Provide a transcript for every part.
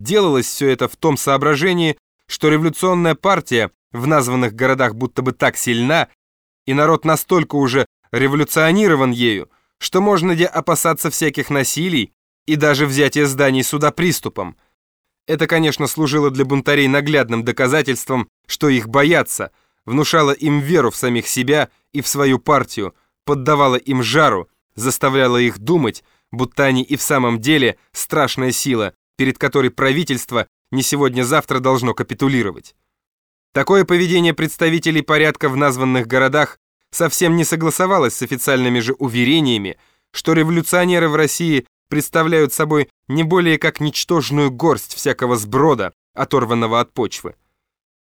Делалось все это в том соображении, что революционная партия в названных городах будто бы так сильна, и народ настолько уже революционирован ею, что можно где опасаться всяких насилий и даже взятия зданий суда приступом. Это, конечно, служило для бунтарей наглядным доказательством, что их боятся, внушало им веру в самих себя и в свою партию, поддавало им жару, заставляло их думать, будто они и в самом деле страшная сила, перед которой правительство не сегодня-завтра должно капитулировать. Такое поведение представителей порядка в названных городах совсем не согласовалось с официальными же уверениями, что революционеры в России представляют собой не более как ничтожную горсть всякого сброда, оторванного от почвы.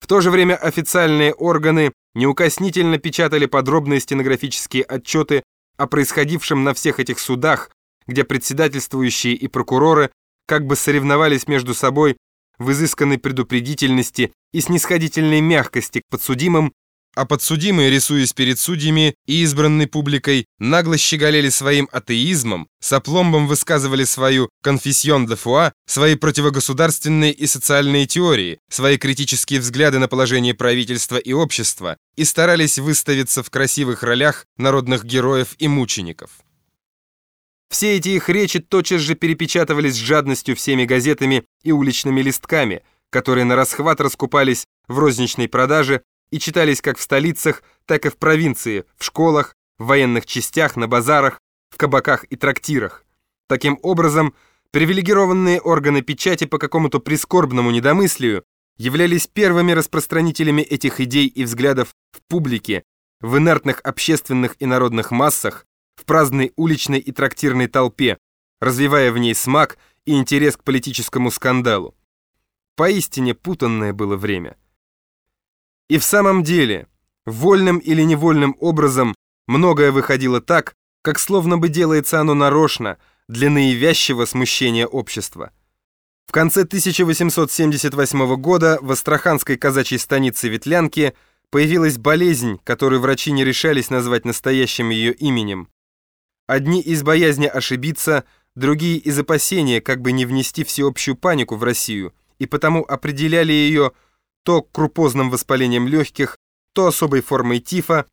В то же время официальные органы неукоснительно печатали подробные стенографические отчеты о происходившем на всех этих судах, где председательствующие и прокуроры как бы соревновались между собой в изысканной предупредительности и снисходительной мягкости к подсудимым, а подсудимые, рисуясь перед судьями и избранной публикой, нагло щеголели своим атеизмом, с опломбом высказывали свою «конфессион де фуа», свои противогосударственные и социальные теории, свои критические взгляды на положение правительства и общества и старались выставиться в красивых ролях народных героев и мучеников. Все эти их речи тотчас же перепечатывались с жадностью всеми газетами и уличными листками, которые на расхват раскупались в розничной продаже и читались как в столицах, так и в провинции, в школах, в военных частях, на базарах, в кабаках и трактирах. Таким образом, привилегированные органы печати по какому-то прискорбному недомыслию являлись первыми распространителями этих идей и взглядов в публике, в инертных общественных и народных массах, в праздной уличной и трактирной толпе, развивая в ней смак и интерес к политическому скандалу. Поистине путанное было время. И в самом деле, вольным или невольным образом, многое выходило так, как словно бы делается оно нарочно, для наивязчивого смущения общества. В конце 1878 года в Астраханской казачьей станице Ветлянки появилась болезнь, которую врачи не решались назвать настоящим ее именем. Одни из боязни ошибиться, другие из опасения, как бы не внести всеобщую панику в Россию, и потому определяли ее то крупозным воспалением легких, то особой формой тифа,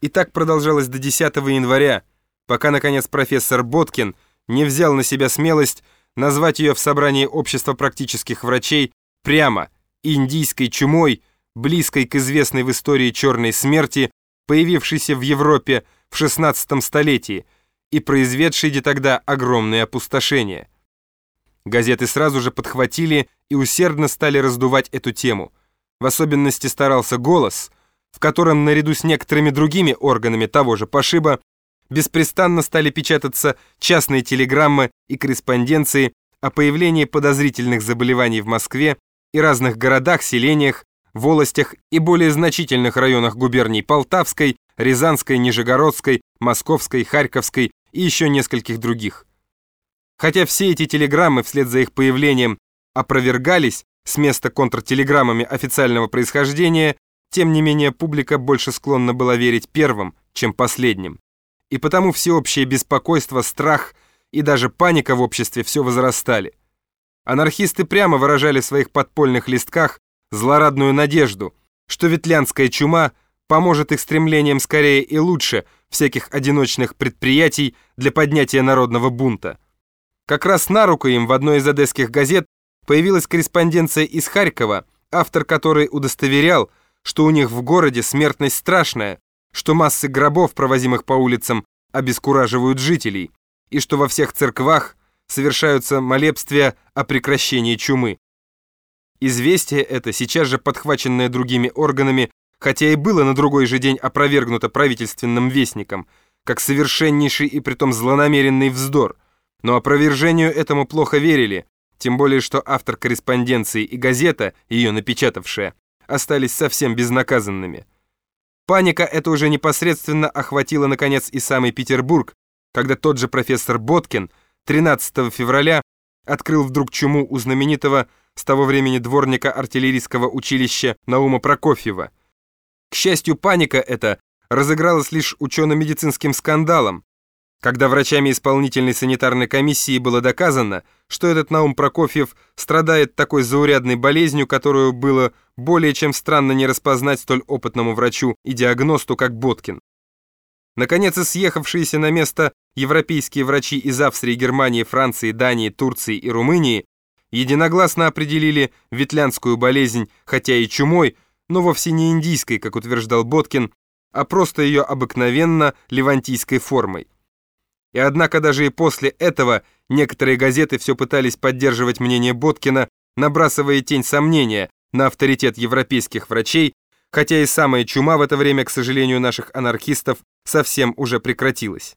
и так продолжалось до 10 января, пока, наконец, профессор Боткин не взял на себя смелость назвать ее в собрании общества практических врачей прямо индийской чумой, близкой к известной в истории черной смерти, появившейся в Европе в 16 столетии, и произведший де тогда огромные опустошения. Газеты сразу же подхватили и усердно стали раздувать эту тему. В особенности старался «Голос», в котором наряду с некоторыми другими органами того же пошиба беспрестанно стали печататься частные телеграммы и корреспонденции о появлении подозрительных заболеваний в Москве и разных городах, селениях, волостях и более значительных районах губерний Полтавской, Рязанской, Нижегородской, Московской, Харьковской и еще нескольких других. Хотя все эти телеграммы вслед за их появлением опровергались с места контртелеграммами официального происхождения, тем не менее публика больше склонна была верить первым, чем последним. И потому всеобщее беспокойство, страх и даже паника в обществе все возрастали. Анархисты прямо выражали в своих подпольных листках злорадную надежду, что ветлянская чума поможет их стремлениям скорее и лучше всяких одиночных предприятий для поднятия народного бунта. Как раз на руку им в одной из одесских газет появилась корреспонденция из Харькова, автор которой удостоверял, что у них в городе смертность страшная, что массы гробов, провозимых по улицам, обескураживают жителей, и что во всех церквах совершаются молебствия о прекращении чумы. Известие это, сейчас же подхваченное другими органами, хотя и было на другой же день опровергнуто правительственным вестником, как совершеннейший и притом злонамеренный вздор, но опровержению этому плохо верили, тем более что автор корреспонденции и газета, ее напечатавшая, остались совсем безнаказанными. Паника эта уже непосредственно охватила, наконец, и самый Петербург, когда тот же профессор Боткин 13 февраля открыл вдруг чуму у знаменитого с того времени дворника артиллерийского училища Наума Прокофьева – к счастью, паника эта разыгралась лишь учено-медицинским скандалом, Когда врачами исполнительной санитарной комиссии было доказано, что этот Наум Прокофьев страдает такой заурядной болезнью, которую было более чем странно не распознать столь опытному врачу и диагносту, как Боткин. Наконец, и съехавшиеся на место европейские врачи из Австрии, Германии, Франции, Дании, Турции и Румынии единогласно определили ветлянскую болезнь, хотя и чумой, но вовсе не индийской, как утверждал Боткин, а просто ее обыкновенно левантийской формой. И однако даже и после этого некоторые газеты все пытались поддерживать мнение Боткина, набрасывая тень сомнения на авторитет европейских врачей, хотя и самая чума в это время, к сожалению, наших анархистов совсем уже прекратилась.